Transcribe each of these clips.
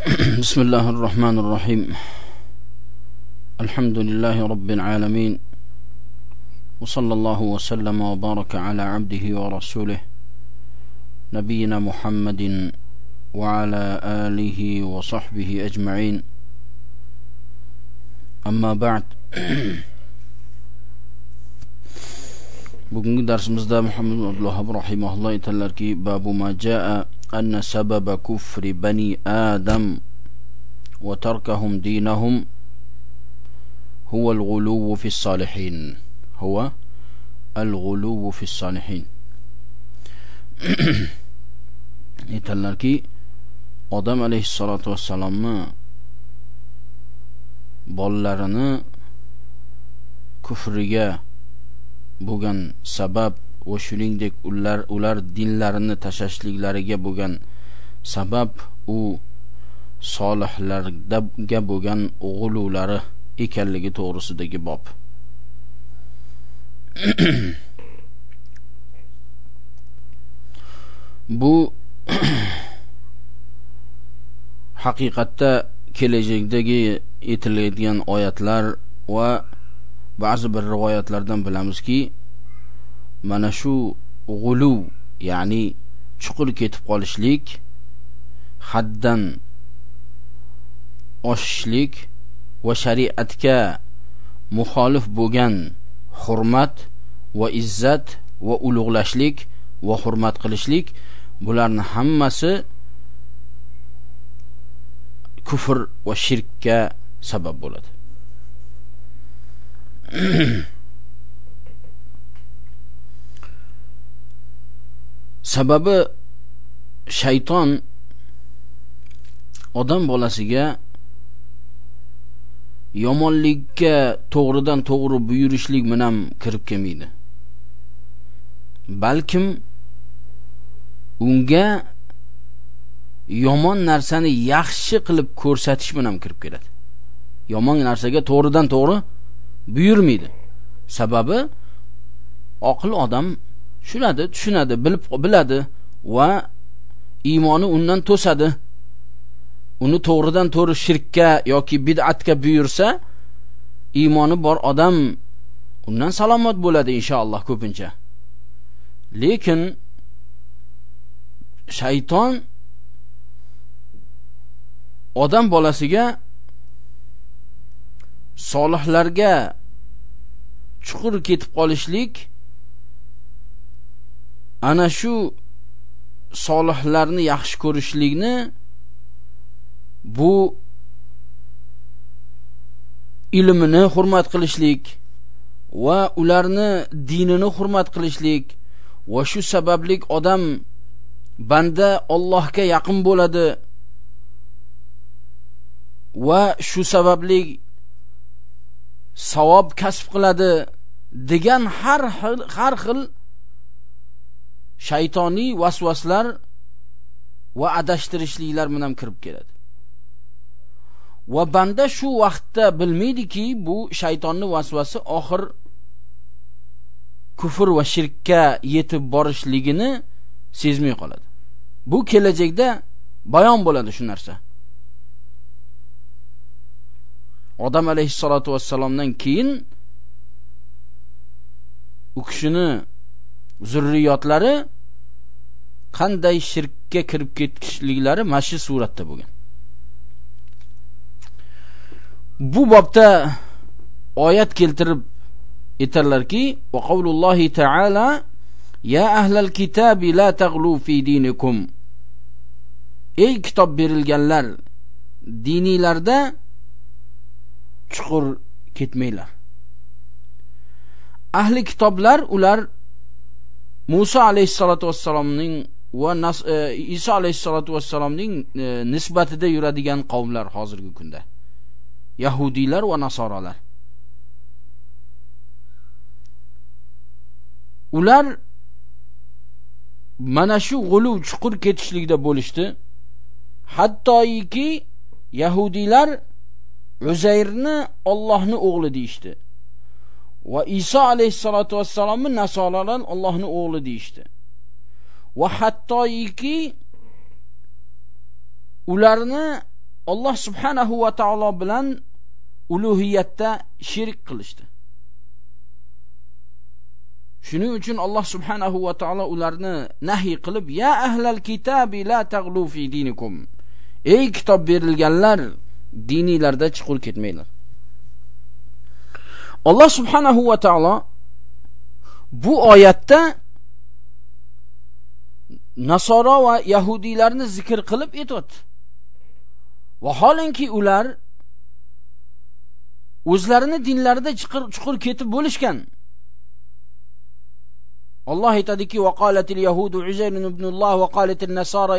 بسم الله الرحمن الرحيم الحمد لله رب العالمين وصلى الله وسلم وبارك على عبده ورسوله نبينا محمد وعلى آله وصحبه أجمعين أما بعد bugungi darsimizda muhammad abdullohab rahimahulloh aytadilarki babu ma jaa anna sababa kufri bani adam wa tarkahum dinahum huwa al-ghuluw fi as-salihin huwa al-ghuluw fi as-salihin aytadilarki odam alayhissalatu vassalomni bolalarini kufriga bo'lgan sabab va shuningdek ular ular dinlarini tashlashliklariga bo'lgan sabab u solihlarga bo'lgan g'ululari ekanligi to'g'risidagi bob. Bu haqiqatda kelajakdagi aytilayotgan oyatlar va ba'zi bir rivoyatlardan bilamizki mana shu g'ulu ya'ni chuqur ketib qolishlik haddan oshishlik va shariatga muxolif bo'lgan hurmat va izzat va ulug'lashlik va hurmat qilishlik bularni hammasi kufr va shirkka sabab bo'ladi. sababi shayton odam bolasiga yomonlikka to'g'ridan to'g'ri buyurishlik bilan kirib kelmaydi. Balkim unga yomon narsani yaxshi qilib ko'rsatish bilan kirib keladi. Yomon narsaga to'g'ridan to'g'ri buyurmaydi. Sababi oqil odam tushunadi tushunadi bilib biladi va iymoni undan to'sadi. Uni to'g'ridan to'g'ri shirkka yoki bid'atga buyursa iymoni bor odam undan salomat bo'ladi inshaalloh ko'pincha. Lekin shayton odam bolasiga solihlarga chuqur ketib qolishlik ana shu solihlarni yaxshi ko'rishlikni bu ilmini hurmat qilishlik va ularni dinini hurmat qilishlik va shu sabablik odam banda Allohga yaqin bo'ladi va shu sabablik savob kasb qiladi degan har xil har xil shaytoniy vasvaslar va adashtirishliklar bilan ham kirib keladi. Va banda shu vaqtda bilmaydiki bu shaytonni vasvasi oxir kufr va shirkka yetib borishligini sezmay qoladi. Bu kelajakda bayon bo'ladi shu narsa. Odam alayhissalotu vassalomdan keyin u kishini zurriyotlari qanday shirkka kirib ketishliklari mana shu suratda bo'lgan. Bu bobda oyat keltirib aytarlarki va qavlullohi taala ya ahlal kitabi la tag'lu fi dinikum. Ey kitob berilganlar diniylarda chuqur ketmanglar. Ahli kitoblar ular Musa alayhissalatu vassalomning va e, Iso alayhissalotu vassalomning e, nisbatida yuradigan qavmlar hozirgi kunda. Yahudiylar va nasoralar ular mana shu g'uluv chuqur ketishlikda bo'lishdi. Hattoyki yahudiylar uzayrni Allohning o'g'li deyishdi. Va Iso alayhissalotu vassalomni nasoralar Allohning o'g'li deyishdi va hattoiki ularni Alloh subhanahu va taolo bilan uluhiyatda shirk qilishdi. Shuning uchun Alloh subhanahu va taolo ularni nahiy qilib, ya ahlal kitabi la taghlu fi dinikum. Ey kitob berilganlar, diniylarda chiqur ketmanglar. Alloh subhanahu va taolo bu oyatda Nasoro va yahudiylarni zikr qilib aytdi. Vaholanki ular o'zlarini dinlarida chiqir chuqur ketib bo'lishgan. Alloh aytadiki: "Va qalatil yahudu Uzayr ibnulloh va qalatil nasara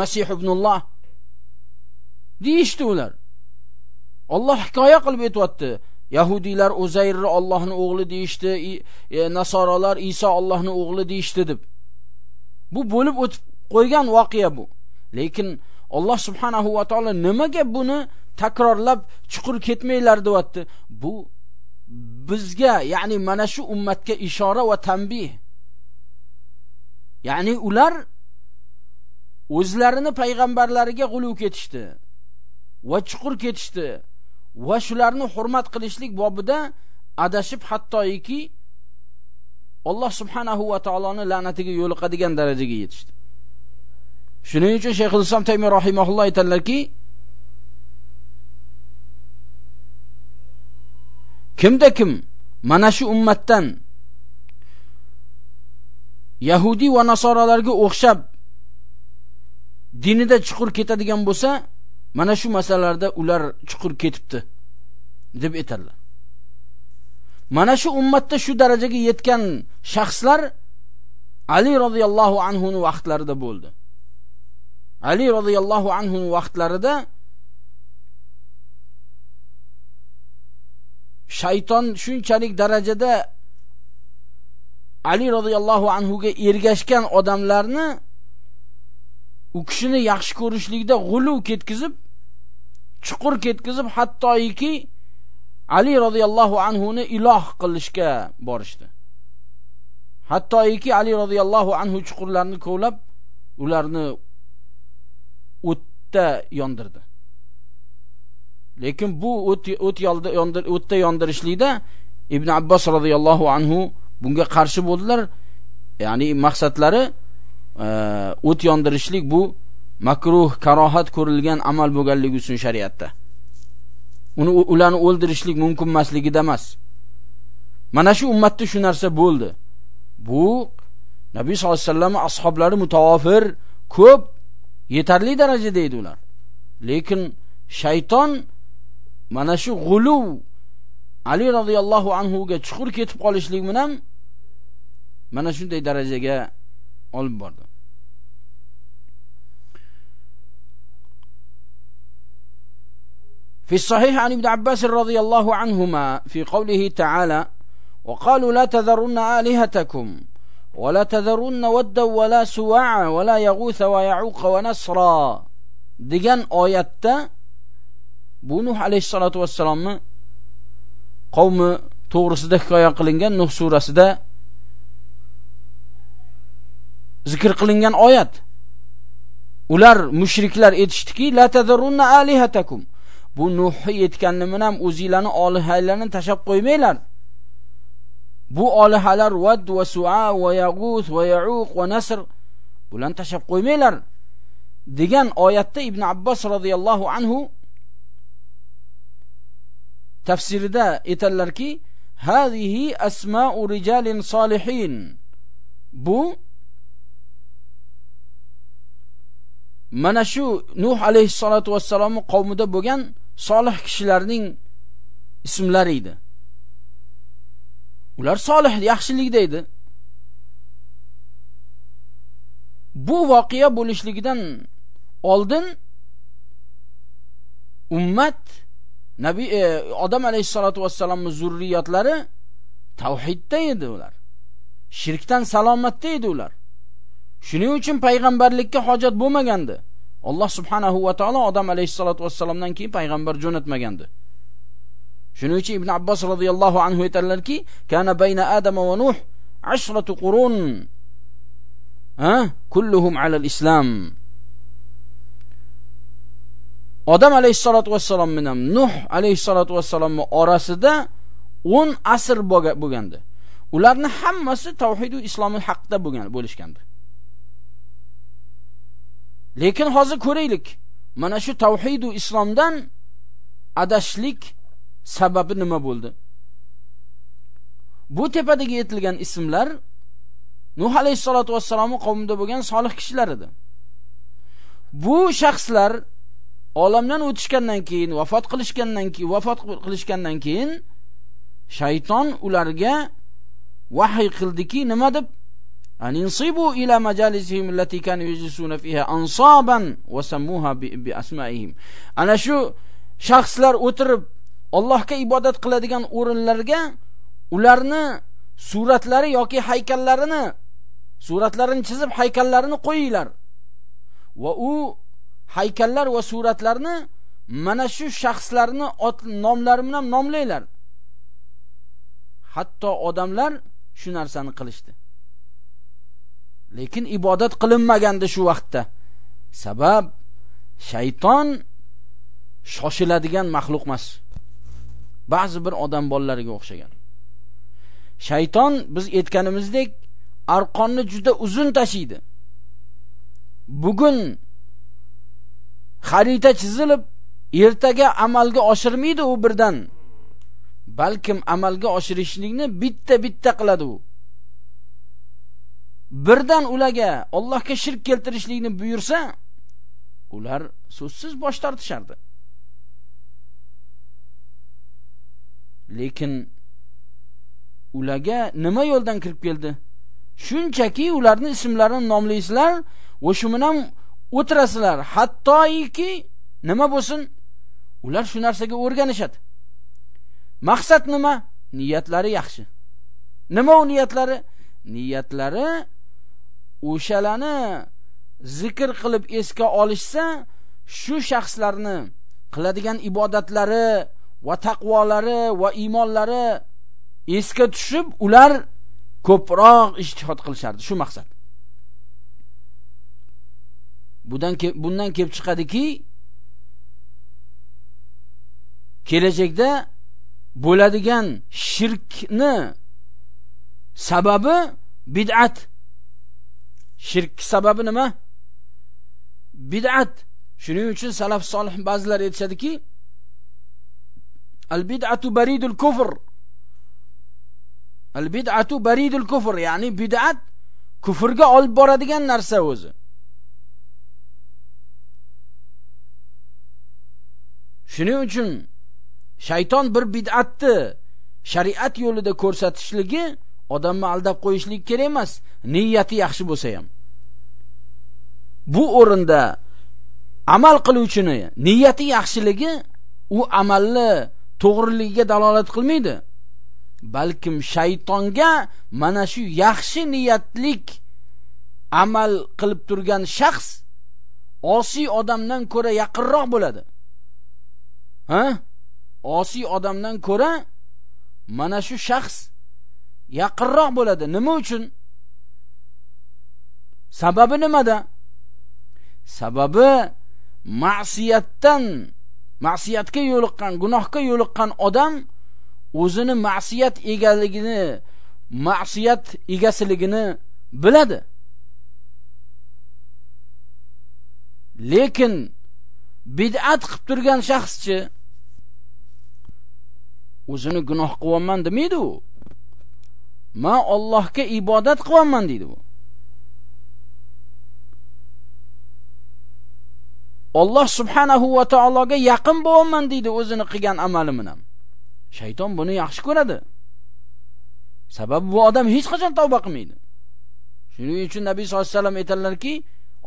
Masih ibnulloh." deyishdi ular. Alloh hikoya qilib aytibdi. Yahudiylar Uzayrni Allohning o'g'li deyishdi, e, Nasoralar Iso Allohning o'g'li deyishdi deb. Bu bo'lib o'tib qo'ygan voqea bu. Lekin Alloh subhanahu va taolo nimaga buni takrorlab chuqur ketmanglar deyapti? Bu bizga, ya'ni mana shu ummatga ishora va tanbih. Ya'ni ular o'zlarini payg'ambarlariga g'uluv ketishdi va chuqur ketishdi va shularni hurmat qilishlik bobida adashib hattoiki Alloh subhanahu va taoloning la'natiga yo'liqadigan darajaga yetishdi. Shuning uchun Shayx Islom Taymiy rahimahulloh aytadilarki, kimda kim mana shu ummatdan yahudi va nasoralarga o'xshab dinida chuqur ketadigan bo'lsa, mana shu masalalarda ular chuqur ketibdi deb aytadilar. Mana shu ummatda shu darajaga yetgan shaxslar Ali roziyallohu anhu vaqtlarida bo'ldi. Ali roziyallohu anhu vaqtlarida shayton shunchalik darajada Ali roziyallohu anhu ga ergashgan odamlarni u kishini yaxshi ko'rishlikda g'uluv ketkizib, chuqur ketkizib, hattoiki Ali radhiyallohu anhu ni iloh qilishga borishdi. Hattoiki Ali radhiyallohu anhu chuqurlarni kovlab, ularni o'tda yondirdi. Lekin bu o't o't yondir o'tda yondirishlikda Ibn Abbos radhiyallohu anhu bunga qarshi bo'ldilar. Ya'ni maqsadlari o't yondirishlik bu makruh, karohat ko'rilgan amal bo'lganligi uchun shariatda. uni ularni o'ldirishlik mumkin emasligida emas. Mana shu ummatda shu narsa bo'ldi. Bu nabiy sallallohu alayhi vasallam ashablari mutavofir ko'p yetarli darajada edi ular. Lekin shayton mana shu g'uluv ali roziyallohu anhu ga chuqur ketib qolishlik bilan mana shunday darajaga olib bordi في الصحيح عن ابن عباس رضي الله عنهما في قوله تعالى وقالوا لا تذرن آلهتكم ولا تذرن ودا ولا سواعا ولا يغوث ويعوق ونصرا degan oyatda bu Nuh alayhissalatu vassalomni qavmi to'g'risida hikoya qilingan Nuh surasida zikr qilingan oyat. Ular mushriklar aytishdiki: "La tadrunna alihatakum" bu Nuhni yetganini ham o'zinglarni olihalarni tashab qo'ymanglar. Bu olihalar Vad va Su'a va Yag'us va Ya'uq va Nasr bilan tashab qo'ymanglar degan oyatda Ibn Abbos radhiyallohu anhu tafsirida aytadilarki, hazihi asma'u rijalin solihin." Bu mana shu Nuh alayhissalatu vassalomning qavmida bo'lgan solih kishilarning ismlari edi. Ular solih, yaxshilikda edi. Bu voqea bo'lishligidan oldin ummat Nabi e, Odam alayhisolatu vassalomning zurriyatlari tavhidda edi ular. Shirkdan salomatda edi ular. Shuning uchun payg'ambarlikka hojat bo'lmagandi. Alloh subhanahu va taolo odam alayhisolatu vassalomdan keyin payg'ambar jo'natmagandi. Shuning uchun Ibn Abbos radhiyallohu anhu aytadilarki, kana bayna Adam va Nuh 10 qurun. Ha? Kulluhum ala al-islam. odam alayhissalotu vassalom bilan nuh alayhissalotu vassalomni orasida 10 asr bo'lgandi ularni hammasi tavhid va islomni haqida bo'lgan bo'lishgandi lekin hozir ko'raylik. Mana shu tavhid va islomdan adashlik sababi nima bo'ldi? Bu tepadagi aytilgan ismlar nuh alayhissalotu vassalomni qavmida bo'lgan solih kishilar edi. Bu shaxslar olamdan o'tishgandan keyin vafot qilishgandan keyin vafot qilishgandan keyin shayton ularga vahiy qildiki nima deb an insibu ila majalisihim allati kanu yajlisuna fiha ansaban wa sammuha bi asma'ihim ana shu shaxslar o'tirib Allohga ibodat qiladigan o'rinlarga ularni suratlari yoki haykallarini suratlarini chizib haykallarini qo'yinglar va u haykallar va suratlarni mana shu shaxslarni nomlari bilan nomlanglar hatto odamlar shu narsani qilishdi lekin ibodat qilinmaganda shu vaqtda. Sabab shayton shoshiladigan maxluq emas. Ba'zi bir odam bolalariga o'xshagan. Shayton biz aytganimizdek arqonni juda uzun tashiydi. Bugun xarita chizilib ertaga amalga oshirmaydi u birdan. Balkim amalga oshirishlikni bitta bitta qiladi u. birdan ularga Allohga shirk keltirishlikni buyursa ular so'zsiz bosh tortishardi. Lekin ularga nima yo'ldan kirib keldi? Shunchaki ularni ismlarini nomlaysizlar va shu bilan o'tirasizlar. Hattoiki nima bo'lsin? Ular shu narsaga o'rganishadi. Maqsad nima? Niyatlari yaxshi. Nima u niyatlari? Niyatlari o'shalarni zikr qilib esga olishsa shu shaxslarni qiladigan ibodatlari va taqvolari va iymonlari esga tushib ular ko'proq ijtihod qilishardi. Shu maqsad. Bundan bundan kelib chiqadiki kelajakda bo'ladigan shirkni sababi bid'at. Shirk sababi nima? Bid'at. Shuning uchun salaf solih ba'zilar aytishadiki al bid'atu baridul kufr. Al bid'atu baridul kufr ya'ni bid'at kufrga olib boradigan narsa o'zi. Shuning uchun shayton bir bid'atni shariat yo'lida ko'rsatishligi odamni aldab qo'yishlik kerak emas niyati yaxshi bo'lsa ham. Bu o'rinda amal qiluvchini niyati yaxshiligi u amalni to'g'riligiga dalolat qilmaydi. Balkim shaytonga mana shu yaxshi niyatlik amal qilib turgan shaxs osiy odamdan ko'ra yaqinroq bo'ladi. Ha? Osiy odamdan ko'ra mana shu shaxs yaqinroq bo'ladi. Nima uchun? Sababi nimada? Sababi ma'siyatdan ma'siyatga yo'liqqan gunohga yo'liqqan odam o'zini ma'siyat egaligini ma'siyat egasiligini biladi. Lekin bid'at qilib turgan shaxschi o'zini gunoh qilyapman demaydi u. man Allohga ibodat qilyapman deydi bu. Alloh subhanahu va taologa yaqin bo'laman deydi o'zini qilgan amali bilan. Shayton buni yaxshi ko'radi. Sababi bu odam hech qachon tavba qilmaydi. Shuning uchun Nabiy sollallohu alayhi vasallam aytadilarki,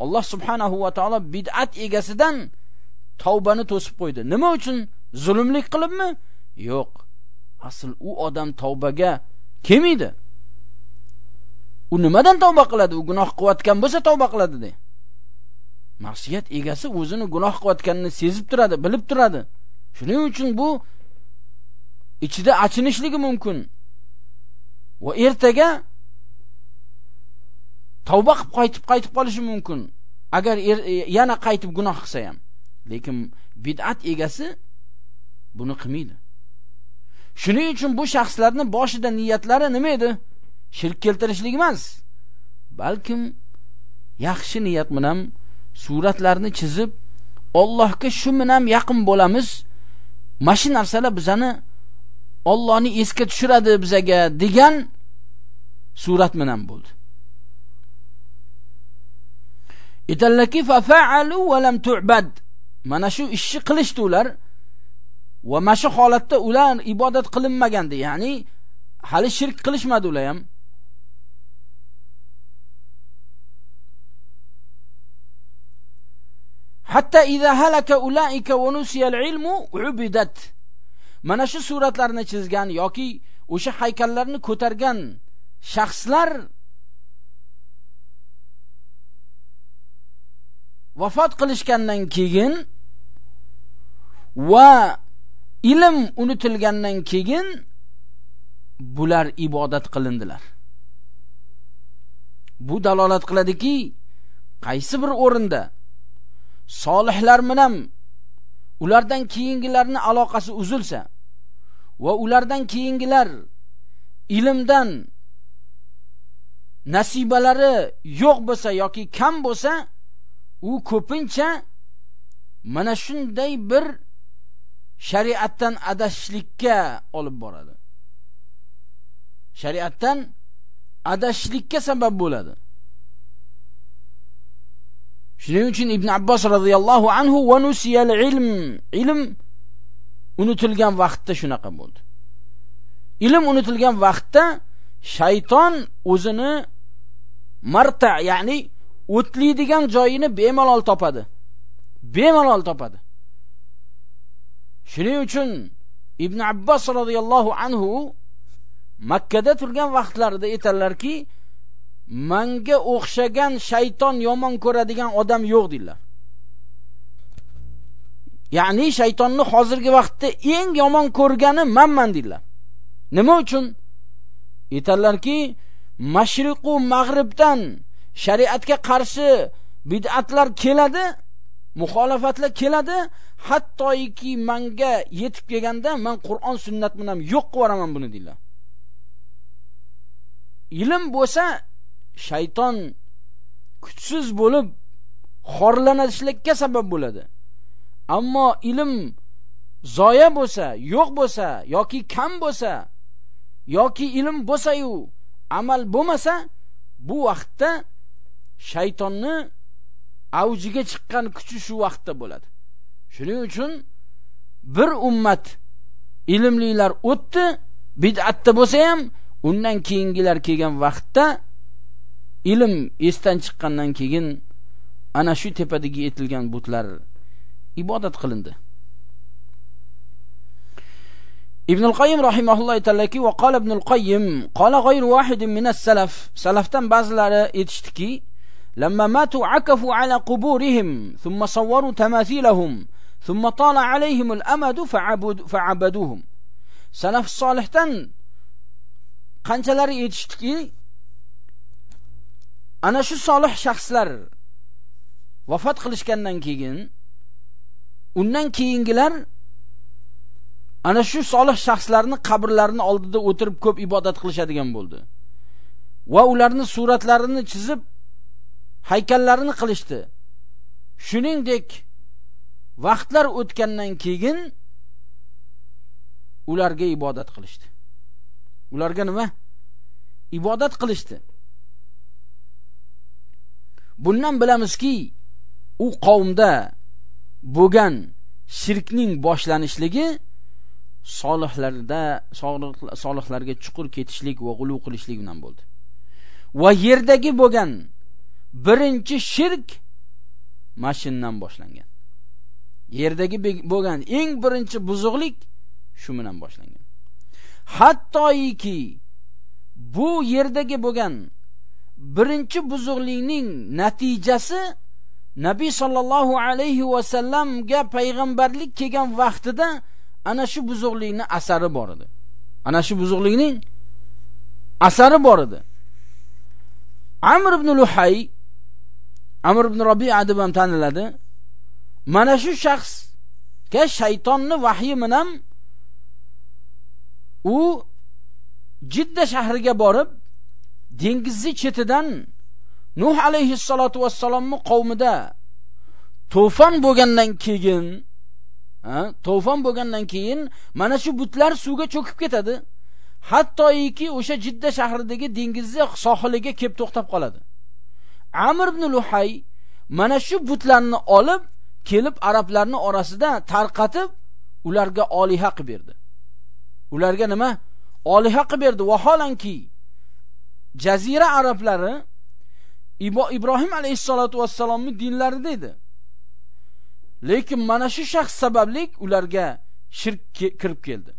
Alloh subhanahu va taolo bid'at egasidan tavbani to'sib qo'ydi. Nima uchun? Zulmlik qilibmi? Yo'q. Asl u odam tavbaga kelmaydi. U nimadan tavba qiladi? U gunoh qilayotgan bo'lsa tavba qiladi de ma'siyat egasi o'zini gunoh qilayotganini sezib turadi, bilib turadi. Shuning uchun bu ichida achinishligi mumkin. Va ertaga tavba qilib qaytib qaytib qolishi mumkin. Agar er, e, yana qaytib gunoh qilsa ham. lekin bid'at egasi buni qilmaydi shuning uchun bu shaxslarning boshida niyatlari nima edi? Shirk keltirishlik emas. Balkim yaxshi niyat bilan suratlarni chizib Allohga shu bilan yaqin bo'lamiz. Mana shu narsalar bizani Allohni esga tushiradi bizaga degan surat bilan bo'ldi. Itallaki fa fa'alu va lam tu'bad. Mana shu ishni qilishdi ular. Va mana shu holatda ular ibodat qilinmagandi ya'ni hali shirk qilishmadi ular ham. Hatta idza halaka ulaika wa nusiya al-ilmu ubidat. Mana shu suratlarni chizgan yoki o'sha haykallarni ko'targan shaxslar vafot qilishgandan keyin va ilm unutilgandan keyin bular ibodat qilindilar. Bu dalolat qiladiki qaysi bir o'rinda solihlar bilan ulardan keyingilarni aloqasi uzilsa va ulardan keyingilar ilmdan nasibalari yo'q bo'lsa yoki kam bo'lsa u ko'pincha mana shunday bir shariatdan adashishlikka olib boradi. Shariatdan adashishlikka sabab bo'ladi. Shuning uchun ibn abbos roziyallohu anhu va nusiyal ilm ilm unutilgan vaqtda shunaqa bo'ldi. Ilm unutilgan vaqtda shayton o'zini marta ya'ni o'tlaydigan joyini bemalol topadi. Bemalol topadi. Shuning uchun ibn abbos roziyallohu anhu makkada turgan vaqtlarida aytadilarki manga o'xshagan shayton yomon ko'radigan odam yo'q deydilar ya'ni shaytonni hozirgi vaqtda eng yomon ko'rgani manman deydilar nima uchun? Aytadilarki mashriqu mag'ribdan shariatga qarshi bid'atlar keladi muxolifatlar keladi. Hattoiki manga yetib kelganda man qur'on sunnat bilan yo'q qilib yuboraman buni deydilar ilm bo'lsa shayton kuchsiz bo'lib xorlanishlikka sabab bo'ladi. Ammo ilm zoya bo'lsa yo'q bo'lsa yoki kam bo'lsa yoki ilm bo'lsa-yu amal bo'lmasa bu vaqtda shaytonni avjiga chiqqan kuchi shu vaqtda bo'ladi. Shuning uchun bir ummat ilmlilar o'tdi bid'atda bo'lsa ham undan keyingilar kelgan vaqtda ilm esdan chiqqandan keyin ana shu tepadagi etilgan butlar ibodat qilindi. ابن القيم رحمه الله تعالى وقال ابن القيم قال غير واحد من السلف سلفtan ba'zilari aytishdiki لما ماتوا عكفوا على قبورهم ثم صوروا تماثيلهم ثم طال عليهم الأمد فعبد فعبدوهم سلف صالحتان qanchalari aytishdiki ana shu solih shaxslar vafot qilishgandan keyin undan keyingilar ana shu solih shaxslarni qabrlarini oldida o'tirib ko'p ibodat qilishadigan bo'ldi va ularni suratlarini chizib haykallarini qilishdi. Shuningdek vaqtlar o'tgandan keyin ularga ibodat qilishdi. Ularga nima? Ibodat qilishdi. Bundan bilamizki u qavmda bo'lgan shirkning boshlanishligi solihlarda solihlarga chuqur ketishlik va g'ulu qilishlik bilan bo'ldi. Va yerdagi bo'lgan birinchi shirk mashindan boshlangan. Yerdagi bo'lgan eng birinchi buzuqlik shu bilan boshlangan. Hattoiki bu yerdagi bo'lgan birinchi buzuqlikning natijasi nabiy sollallohu alayhi vasallamga payg'ambarlik kelgan vaqtida ana shu buzuqlikni asari bor edi. Ana shu buzuqlikning asari bor edi. Amr ibn luhay amr ibn Rabi'a deb ham taniladi. Mana shu shaxsga shaytonni vahyi bilan u Jidda shahriga borib dengizni chetidan Nuh alayhissalotu vassalomning qavmida to'fon bo'lgandan keyin to'fon bo'lgandan keyin mana shu butlar suvga cho'kib ketadi. Hattoiki o'sha Jidda shahridagi dengizni sohiliga kelib to'xtab qoladi. Amr ibn Luhay mana shu butlarni olib kelib arablarning orasida tarqatib ularga oliha qilib berdi. Ularga nima? Oliha qilib berdi. Vaholanki jazira arablari ibrohim alayhissalotu vassalomni dinlarida edi lekin mana shu shaxs sabablik ularga shirk kirib keldi.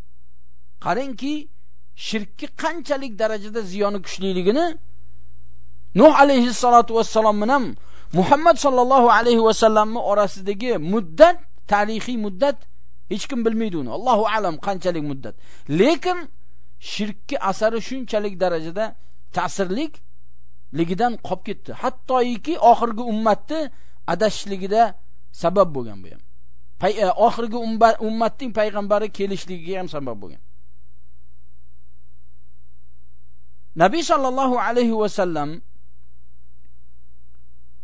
Qarangki shirkki qanchalik darajada ziyoni kuchliligini nuh alayhissalatu vassalom bilan muhammad sallallohu alayhi vasallamni orasidagi muddat tarixiy muddat hech kim bilmaydi uni. Allohu alam qanchalik muddat. Lekin shirkki asari shunchalik darajada ta'sirlik ligidan qolib ketdi. Hattoyki oxirgi ummatni adashishligida sabab bo'lgan bu ham. E, oxirgi ummatning payg'ambari kelishligiga ham sabab bo'lgan. Nabiy sallallohu alayhi vasallam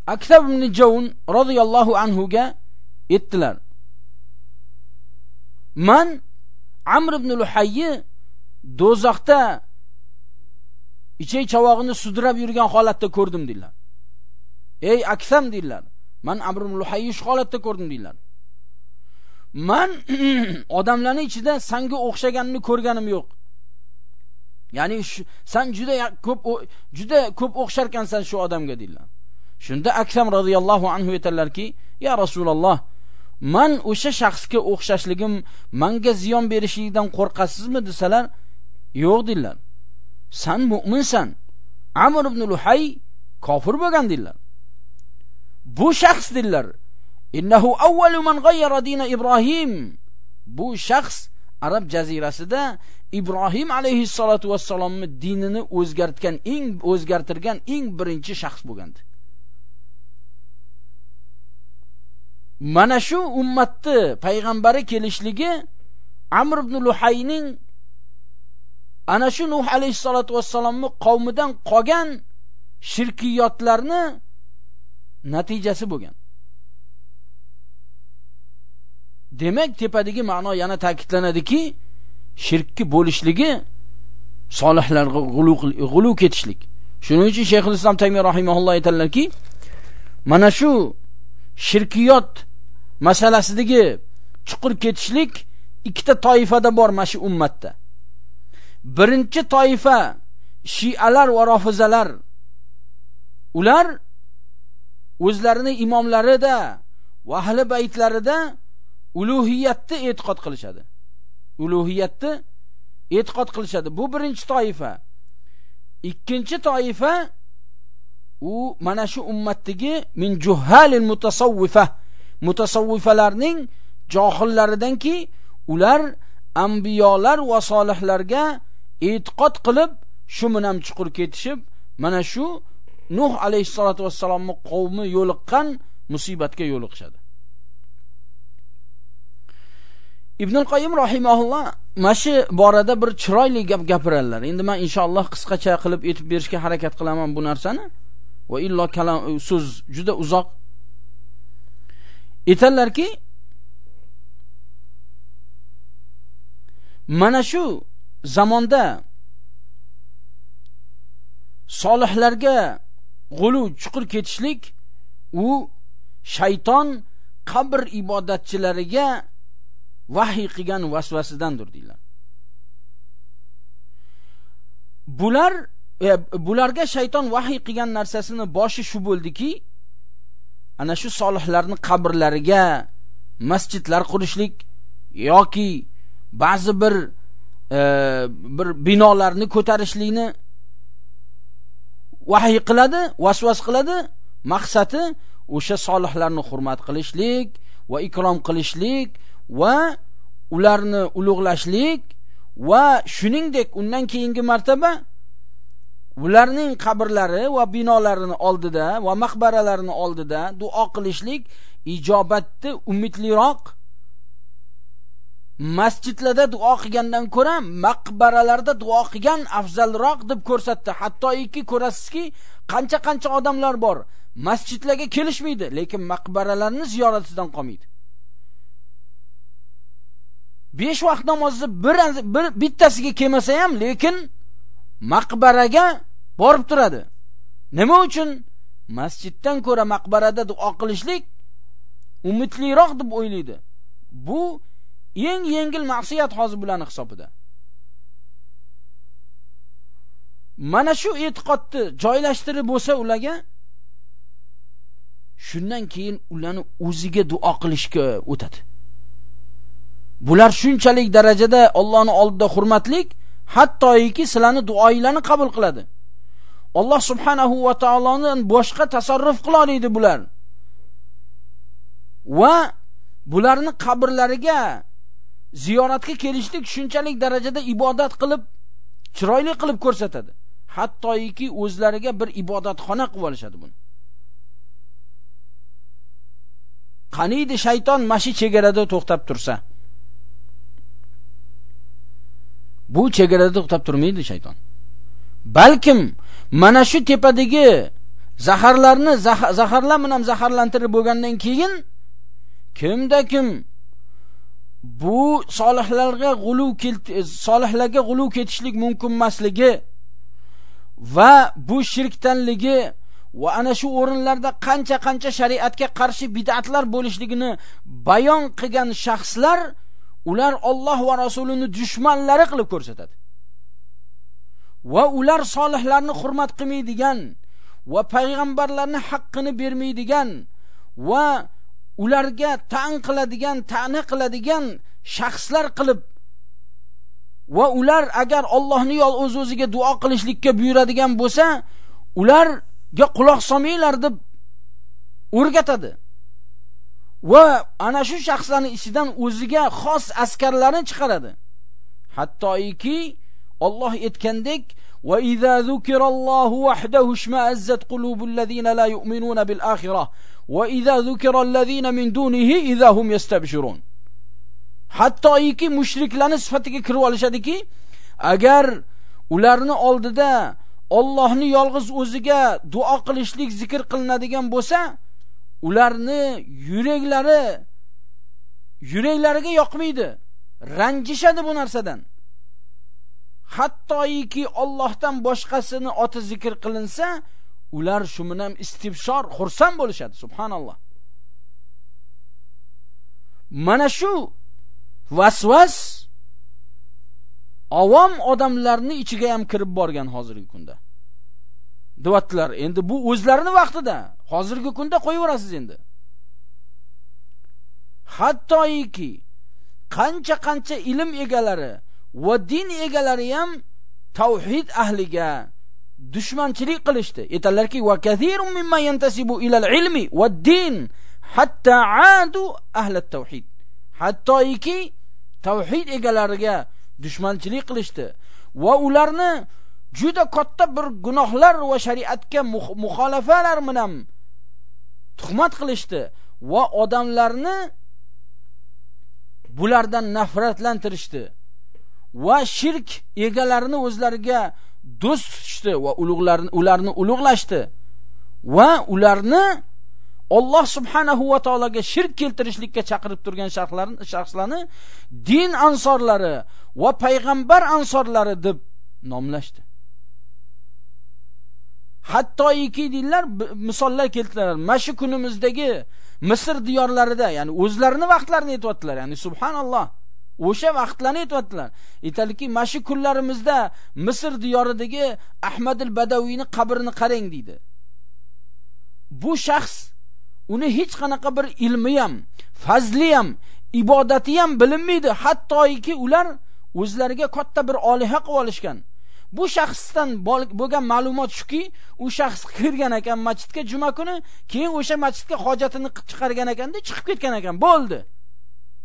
aktab ibn javun roziyallohu anhuga aytdilar man amr ibn luhayyi do'zaxda ichak chavog'ini sudrab yurgan holatda ko'rdim deydilar. Ey aksam deydilar. Man amrul luhayyi shu holatda ko'rdim deydilar. Man odamlarning ichida sanga o'xshaganini ko'rganim yo'q. Ya'ni san juda ko'p juda ko'p o'xsharkansan shu odamga deydilar. Shunda aksam roziyallohu anhu aytadilarki ya rasululloh man o'sha shaxsga o'xshashligim manga ziyon berishligidan qo'rqasizmi desalar yo'q deydilar. San mu'minsan. Amr ibn luhay kofir bo'lgan deydilar. Bu shaxs deydilar innahu avvalu man g'ayyara dina ibrohim bu shaxs arab jazirasida ibrohim alayhissalotu vassalomni dinini o'zgartgan eng o'zgartirgan eng birinchi shaxs bo'lgandi. Mana shu ummatni payg'ambari kelishligi amr ibn luhayning ana shu nuh alayhissalotu vassalomni qavmidan qolgan shirkiyotlarni natijasi bo'lgan. Demak tepadagi ma'no yana ta'kidlanadiki shirkki bo'lishligi solihlarga g'ulu ketishlik. Shuning uchun shayxul islom taymiy rahimaulloh aytadilarki mana shu shirkiyot masalasidagi chuqur ketishlik ikkita toifada bor mana shu ummatda. Birinchi toifa shialar va rofizalar. Ular o'zlarini imomlarida va ahli baytlarida ulug'iyatni e'tiqod qilishadi. Ulug'iyatni e'tiqod qilishadi. Bu birinchi toifa. Ikkinchi toifa u mana shu ummatdagi min juhalil mutasavvifa mutasavvifalarning johillaridanki ular ambiyolar va solihlarga e'tiqod qilib shu bilan chuqur ketishib mana shu nuh alayhissalotu vassalomni qavmi yo'liqqan musibatga yo'liqishadi. Ibn qoyim rahimaulloh mana shu borada bir chiroyli gap gapiradilar. Endi man inshaalloh qisqacha qilib aytib berishga harakat qilaman bu narsani. Va illo kalam so'z juda uzoq. Aytadilarki mana shu zamonda solihlarga g'ulu chuqur ketishlik u shayton qabr ibodatchilariga vahiy qilgan vasvasidandir deydilar bular e, bularga shayton vahiy qilgan narsasini boshi shu bo'ldiki ana shu solihlarni qabrlariga masjidlar qurishlik yoki ba'zi bir e, bir binolarni ko'tarishlikni vahiy qiladi vasvas qiladi. Maqsadi o'sha solihlarni hurmat qilishlik va ikrom qilishlik va ularni ulug'lashlik va shuningdek undan keyingi martaba ularning qabrlari va binolarini oldida va maqbaralarini oldida duo qilishlik ijobatni umidliroq. Masjidlarda duo qilgandan ko'ra maqbaralarda duo qilgan afzalroq deb ko'rsatdi. Hattoiki ko'rasizki qancha qancha odamlar bor. Masjidlarga kelishmaydi lekin maqbaralarni ziyoratidan qolmaydi. Besh vaqt namozni bir, bir bittasiga kelmasa ham lekin maqbaraga borib turadi. Nima uchun? Masjiddan ko'ra maqbarada duo qilishlik umidliroq deb o'ylaydi. Bu eng yengil ma'siyat hozir bularni hisobida. Mana shu e'tiqodni joylashtirib bo'lsa ularga shundan keyin ularni o'ziga duo qilishga o'tadi. Bular shunchalik darajada Allohning oldida hurmatlik hattoiki sizlarni duoinglarni qabul qiladi. Alloh subhanahu va taoloning boshqa tasarruf qila oladi bular. Va bularni qabrlariga ziyoratga kelishlik shunchalik darajada ibodat qilib chiroyli qilib ko'rsatadi. Hattoyki o'zlariga bir ibodatxona qilib olishadi buni. Qaniydi shayton mashi chegarada to'xtab tursa? Bu chegarada to'xtab turmaydi shayton. Balkim mana shu tepadagi zaharlarni zaharlar bilan zaharlantirib bo'lgandan keyin kimda kim bu solihlarga g'uluv solihlarga g'uluv ketishlik mumkin emasligi va bu shirkdanligi va ana shu o'rinlarda qancha qancha shariatga qarshi bid'atlar bo'lishligini bayon qilgan shaxslar ular Alloh va rasulini dushmanlari qilib ko'rsatadi. Va ular solihlarni hurmat qilmaydigan va payg'ambarlarni haqqini bermaydigan va ularga tan qiladigan ta'na qiladigan shaxslar qilib va ular agar Allohni yo'l o'z o'ziga duo qilishlikka buyuradigan bo'lsa ularga quloq solmanglar deb o'rgatadi. Va ana shu shaxslarning ichidan o'ziga xos askarlarni chiqaradi. Hattoiki Alloh aytgandek va idza zukrallohu wahdahu shma'azzat qulubul ladina la yu'minuna bil akhirah va idza zukira allazina min dunihi idza hum yastabshirun. Hattoiki mushriklarni sifatiga kirib olishadiki agar ularni oldida Allohni yolg'iz o'ziga duo qilishlik zikr qilinadigan bo'lsa ularni yuraklari yuraklariga yoqmaydi ranjishadi bu narsadan. Hattoiki Allohdan boshqasini oti zikr qilinsa ular shu bilan istibshor xursand bo'lishadi subhanalloh. Mana shu vasvas avom odamlarni ichiga ham kirib borgan hozirgi kunda. Deyaptilar endi bu o'zlarini vaqtida hozirgi kunda qo'yaverasiz endi. Hattoiki qancha qancha ilm egalari va din egalari ham tavhid ahliga dushmanchilik qilishdi. Aytadilarki va kathirun mimma yantasibu ila al-ilmi va din hatta adu ahli tavhid hattoiki tavhid egalariga dushmanchilik qilishdi. Va ularni juda katta bir gunohlar va shariatga muxolifalar bilan tuhmat qilishdi. Va odamlarni bulardan nafratlantirishdi. Va shirk egalarini o'zlariga do'st tutishdi va ulug'larni ularni ulug'lashdi va ularni Alloh subhanahu va taologa shirk keltirishlikka chaqirib turgan shaxslarni shaxslarni din ansorlari va payg'ambar ansorlari deb nomlashdi. Hattoiki dinlar misollar keltiradilar. Mana kunimizdagi Misr diyorlarida, ya'ni o'zlarini vaqtlarini aytibdilar, ya'ni subhanalloh. O'sha vaqtlarni aytyaptilar. Aytadiki mana shu kunlarimizda misr diyoridagi ahmadil badaviyni qabrini qarang deydi. Bu shaxs uni hech qanaqa bir ilmi ham fazli ham ibodati ham bilinmaydi. Hattoiki ular o'zlariga katta bir oliha qilib olishgan. Bu shaxsdan bo'lgan ma'lumot shuki u shaxs kirgan ekan masjidga juma kuni keyin o'sha masjidga hojatini chiqargan ekanda chiqib ketgan ekan. Bo'ldi.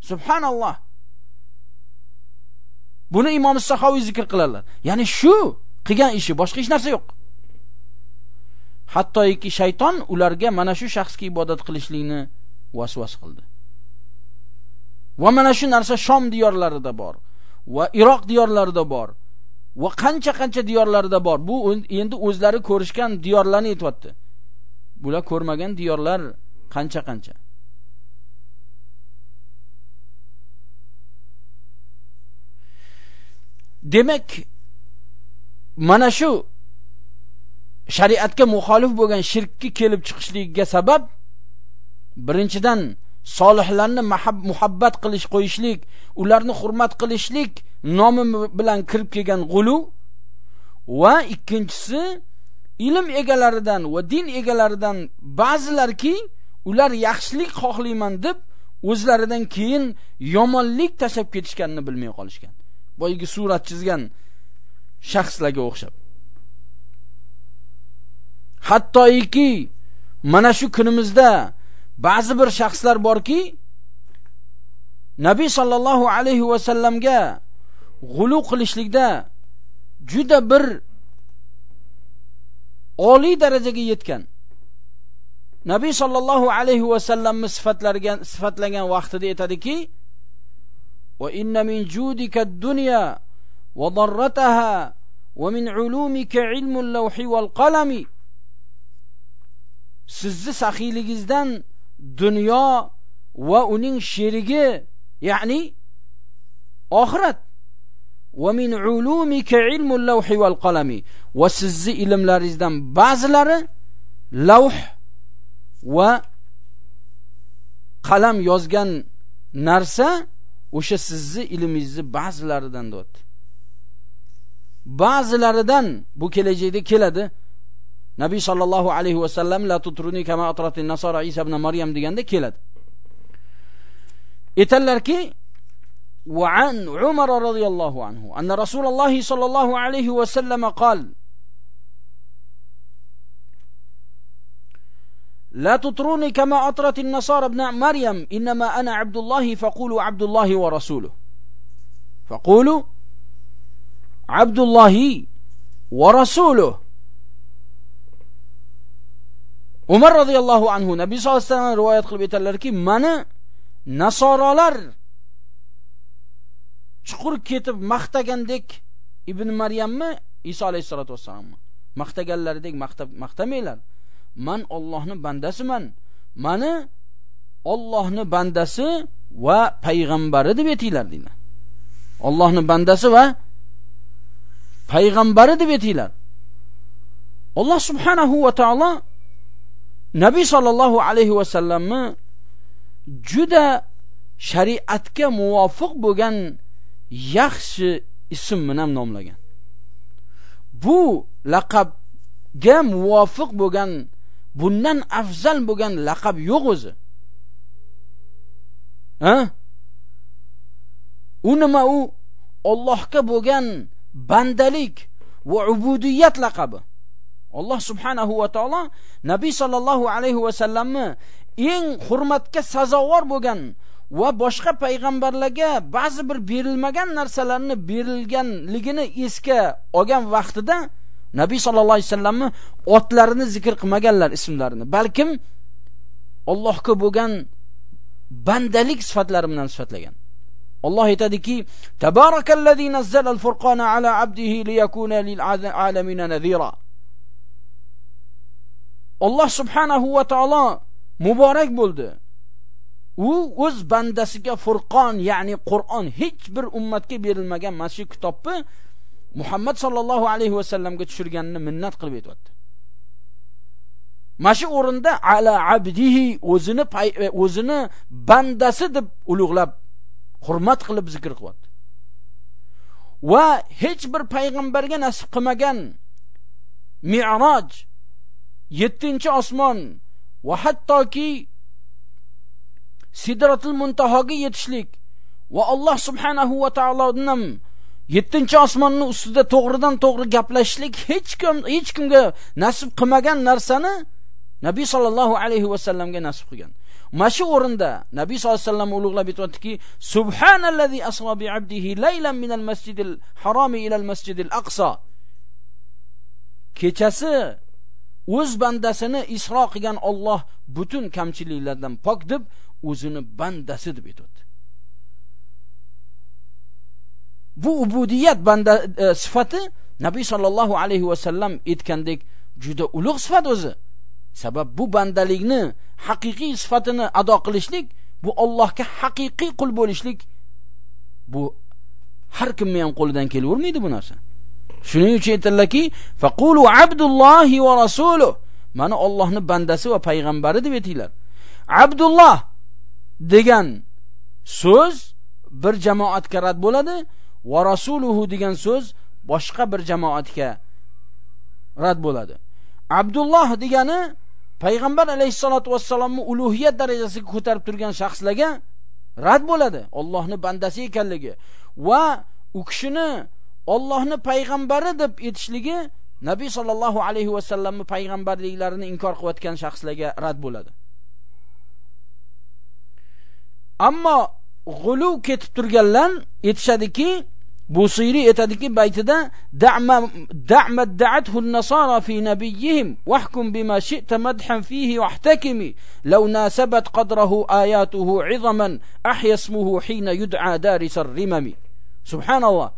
Subhanalloh. Buni Imom Sahoviy zikr qiladilar. Ya'ni shu qilgan ishi, boshqa hech narsa yo'q. hattoki shayton ularga mana shu shaxsga ibodat qilishlikni vasvas qildi va mana shu narsa shom diyorlarida bor va iroq diyorlarida bor va qancha qancha diyorlarida bor bu endi o'zlari ko'rishgan diyorlarni aytibdi. bular ko'rmagan diyorlar qancha demak mana shu shariatga muxolif bo'lgan shirkka kelib chiqishligiga sabab birinchidan solihlarni muhabbat qilish qo'yishlik ularni hurmat qilishlik nomi bilan kirib kelgan g'ulu va ikkinchisi ilm egalaridan va din egalaridan ba'zilarki ular yaxshilik xohlayman deb o'zlaridan keyin yomonlik tashlab ketishganini bilmay qolishgan. Boyagi surat chizgan shaxslarga o'xshab. Hattoiki mana shu kunimizda ba'zi bir shaxslar borki nabiy sollallohu alayhi vasallamga g'ulu qilishlikda juda bir oliy darajaga yetgan. Nabiy sollallohu alayhi vasallamni sifatlagan sifatlagan vaqtida aytadiki وإن من جودك الدنيا وضرتها ومن علومك علم اللوح والقلم sizni saxiyligingizdan dunyo va uning sherigi ya'ni oxirat. Va min ulumika ilmul lawhi wal qalami va sizni ilmlaringizdan ba'zilari lavh va qalam yozgan narsa o'sha sizni ilmingizni ba'zilaridan deyapti ba'zilaridan bu kelajakda keladi nabiy sollallohu alayhi vasallam la tutruni kama atratin nasara isa ibn maryam deganda keladi aytadilarki وعن عمر رضي الله عنه أن رسول الله صلى الله عليه وسلم قال لا تطروني كما أطرت النصارى ابن مريم إنما أنا عبد الله فقولوا عبد الله ورسوله فقولوا عبد الله ورسوله umar roziyallohu anhu nabiy sallallohu alayhi vasallam rivoyat qilib aytadilarki mani nasorolar chuqur ketib maqtagandek ibn maryammi iso alayhissalotu vassalommi maqtaganlaridek maqtab maqtamanglar man Allohning bandasiman. Mani Allohning bandasi va payg'ambari deb aytinglar deydilar Allohning bandasi va payg'ambari deb aytinglar. Alloh subhanahu va taolo Nabiy sallallohu alayhi va sallamni juda shariatga muvofiq bo'lgan yaxshi ism bilan nomlagan. Bu laqabga muvofiq bo'lgan bundan afzal bo'lgan laqab yo'q o'zi. Ha? U nima u Allohga bo'lgan bandalik va ubudiyat laqabi. Alloh subhanahu va taolo Nabiy sallallohu alayhi va sallamni eng hurmatga sazovor bo'lgan va boshqa payg'ambarlarga ba'zi bir berilmagan narsalarni berilganligini esga olgan vaqtida Nabiy sallallohu alayhi vasallamni otlarini zikr qilmaganlar ismlarini, balkim Allohga bo'lgan bandalik sifatlari bilan sifatlagan. Alloh aytadiki: "Tabarakallazi nazzala al-furqana ala 'abdihi liyakuna lil 'alamin nadhira." Alloh subhanahu va taolo muborak bo'ldi. U o'z bandasiga Furqon, ya'ni Qur'on hech bir ummatga berilmagan mana shu kitobni Muhammad sallallohu alayhi vasallamga tushirganini minnat qilib aytadi. Mana shu o'rinda ala abdihi o'zini o'zini bandasi deb ulug'lab, hurmat qilib zikr qilyapti. Va hech bir payg'ambarga nasib qilmagan Mi'raj 7-osmon va hattoki Sidratul Muntahoga yetishlik va Alloh subhanahu va taoloning 7 osmonning ustida to'g'ridan to'g'ri gaplashishlik hech kim hech kimga nasib qilmagan narsani Nabiy sallallohu alayhi va sallamga nasib qilgan. Mana shu o'rinda Nabiy sallallohu alayhi vasallam ulug'lab aytadiki, "Subhanallazi asra bi 'abdihi laylan minal masjidil harami ila al masjidil aqsa." Kechasi o'z bandasini Isro qilgan Alloh butun kamchiliklardan pok deb o'zini bandasi deb aytdi. Bu ubudiyat banda e, sifati nabiy sollallohu alayhi vasallam aytgandek juda ulug' sifat o'zi. Sabab bu bandalikni haqiqiy sifatini ado qilishlik bu Allohga haqiqiy qul bo'lishlik bu har kimni ham qo'lidan kelavermaydi bu narsa. Shuning uchun aytadilarki faqulu abdullohi va rasuluh. Mana Allohni bandasi va payg'ambari deb aytinglar. Abdulloh degan so'z bir jamoatga rad bo'ladi va rasuluhu degan so'z boshqa bir jamoatga rad bo'ladi abdulloh degani payg'ambar alayhissalotu vassalomni ulug'iyat darajasiga ko'tarib turgan shaxslarga rad bo'ladi Allohning bandasi ekanligi va u kishini Allohning payg'ambari deb aytishligi Nabiy sallallohu alayhi va sallamni payg'ambarliklarini inkor qilayotgan shaxslarga rad bo'ladi. Ammo g'ulu ketib turganlar aytishadiki, Busiri aytadiki baytida da'ma da'ma da'athu an-nasara fi nabiyihim wahkum bima shi'ta madhan fihi wahtakimi law nasabat qadrahu ayatuhu 'izaman ahya ismuhu hina yud'a daris ar-rimami subhanalloh.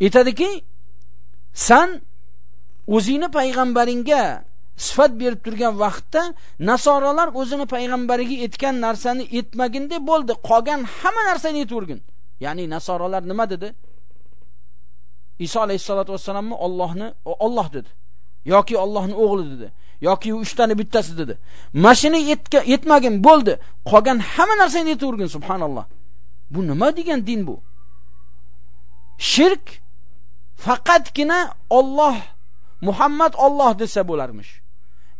Aytadiki san o'zingni payg'ambaringa sifat berib turgan vaqtda nasoralar o'zini payg'ambariga etgan narsani etmaginda bo'ldi. Qolgan hamma narsani etavergin ya'ni nasoralar nima dedi? Iso alayhissalatu vasallamni Allohni Alloh dedi. Yoki Allohning o'g'li dedi. Yoki u uchtani bittasi dedi. Mashina yetmagin bo'ldi. Qolgan hamma narsani aytavergin subhanalloh. Bu nima degan din bu? Shirk faqatgina Alloh Muhammad Alloh desa bo'larmish.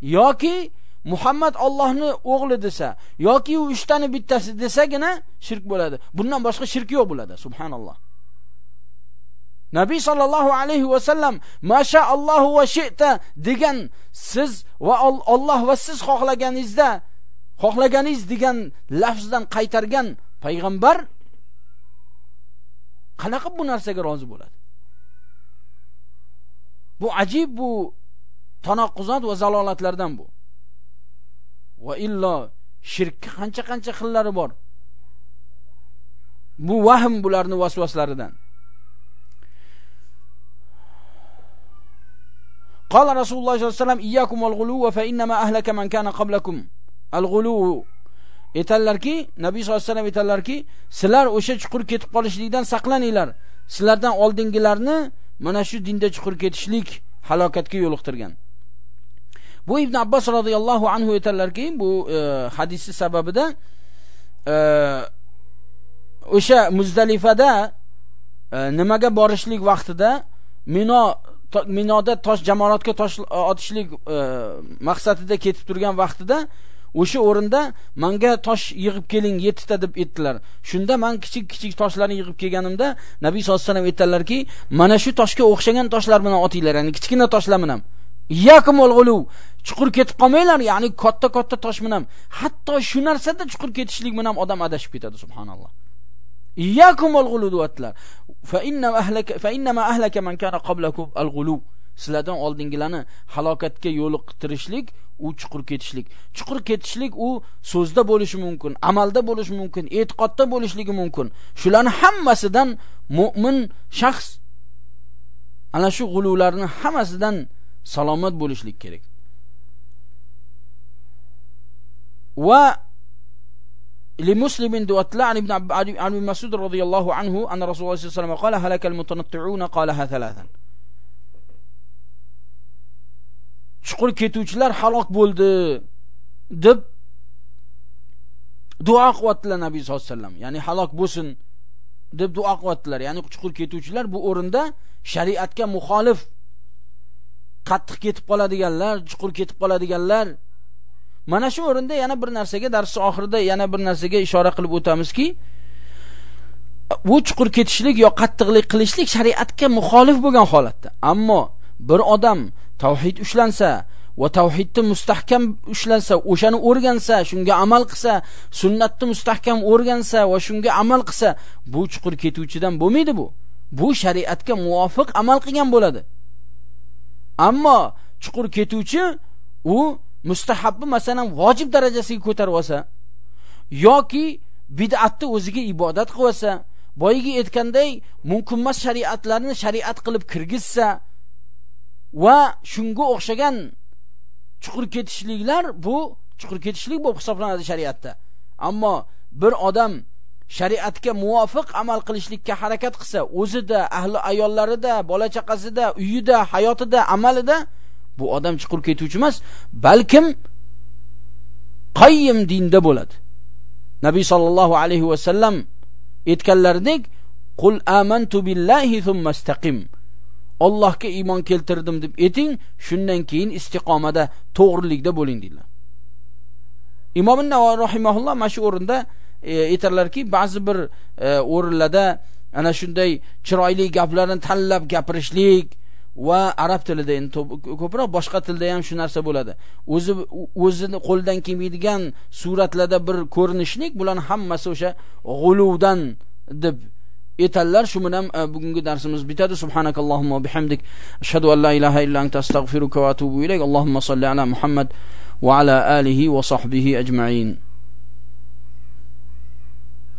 Yoki Muhammad Allohni o'g'li desa yoki u uchtani bittasi desagina shirk bo'ladi. Bundan boshqa shirk yo'q bo'ladi subhanalloh. Nabiy sallallohu alayhi va sallam masha Allohu va shi'ta degan siz va Alloh va siz xohlaganingizda xohlaganingiz degan lafzdan qaytargan payg'ambar qanaqa bu narsaga rozi bo'ladi? Bu ajib bu tanaqquzot va zalolatlardan bu. Va illo shirkka qancha qancha xillari bor. Bu vahm bularni vasvaslaridan. قال رسول الله صلى الله عليه وسلم إياكم والغلو فإنما أهلك من كان قبلكم الغلو aytadilarki nabiy sallallohu alayhi vasallam aytadilarki sizlar o'sha chuqur ketib qolishlikdan saqlaninglar sizlardan oldingilarni mana shu dinda chuqur ketishlik halokatga yo'liqtirgan bu ibn abbos roziyallohu anhu aytadilarki bu e, hadisi sababida e, o'sha muzdalifada e, nimaga borishlik vaqtida mino minoda tosh jamoatga tosh e, otishlik e, maqsadida ketib turgan vaqtida o'sha o'rinda manga tosh yig'ib keling 7 ta deb aytdilar shunda men kichik kichik toshlarni yig'ib kelganimda nabiy sollallohu alayhi vasallam aytdilarki mana shu toshga o'xshagan toshlar bilan otinglar ya'ni kichkina toshlar bilan. Yakumul g'ulu chuqur ketib qolmanglar ya'ni katta katta tosh bilan. Hatto shu narsada chuqur ketishlik bilan odam adashib ketadi subhanalloh. Iyyakumul ghulu deyaptilar. Fa inna ahlaka fa inna ma ahlaka man kana qablakum al-ghulu. Sizlardan oldingilarni halokatga yo'liqtirishlik, u chuqur ketishlik. Chuqur ketishlik u so'zda bo'lishi mumkin, amalda bo'lishi mumkin, e'tiqodda bo'lishligi mumkin. Shularni hammasidan mu'min shaxs ana shu g'ulularni hammasidan salomat bo'lishlik kerak. Va لمسلم دوتلا عن ابن عن ابن مسعود رضي الله عنه أن رسول الله صلى الله عليه وسلم قال هلك المتنطعون قالها ثلاثا chuqur ketuvchilar halok bo'ldi deb duo qilyaptilar nabiy sallallohu alayhi vasallam ya'ni halok bo'lsin deb duo qilyaptilar ya'ni chuqur ketuvchilar bu o'rinda shariatga muxolif qattiq ketib qoladiganlar chuqur ketib qoladiganlar mana shu o'rinda yana bir narsaga darsni oxirida yana bir narsaga ishora qilib o'tamizki bu chuqur ketishlik yo qattiqlik qilishlik shariatga muxolif bo'lgan holatda. Ammo bir odam tavhid ushlansa va tavhidni mustahkam ushlansa o'shani o'rgansa shunga amal qilsa sunnatni mustahkam o'rgansa va shunga amal qilsa bu chuqur ketuvchidan bo'lmaydi bu. Bu shariatga muvofiq amal qilgan bo'ladi. Ammo chuqur ketuvchi u mustahabni masalan vojib darajasiga ko'tarib olsa yoki bid'atni o'ziga ibodat qilib olsa boyagi aytganday mumkinmas shariatlarni shariat qilib kirgizsa va shunga o'xshagan chuqur ketishliklar bu chuqur ketishlik bo'lib hisoblanadi shariatda. Ammo bir odam shariatga muvofiq amal qilishlikka harakat qilsa o'zida ahli ayollarida bola chaqasida uyida hayotida amalida bu odam chuqur ketuvchi emas balkim qayyim dinda bo'ladi. Nabiy sollallohu alayhi vasallam aytganlaridek qul amantu billahi thumma istaqim. Allohga iymon keltirdim deb ayting shundan keyin istiqomada to'g'rilikda bo'ling dedilar imom navoiy rahimahulloh mana shu o'rinda e, ba'zi bir e, o'rinlarda ana shunday chiroyli gaplarni tanlab gapirishlik va arab tilida endi ko'proq boshqa tilda ham shu narsa bo'ladi. O'zi o'zini qo'ldan kelmaydigan suratlarda bir ko'rinishlik bularni hammasi o'sha g'uluvdan deb etallar. Shu bilan e, bugungi darsimiz bitadi. Subhanakallohumma bihamdik. Ashhadu an la ilaha illa anta astag'firuka va atubu ilayk. Allohumma solli ala muhammad va ala alihi va sahbihi ajma'in.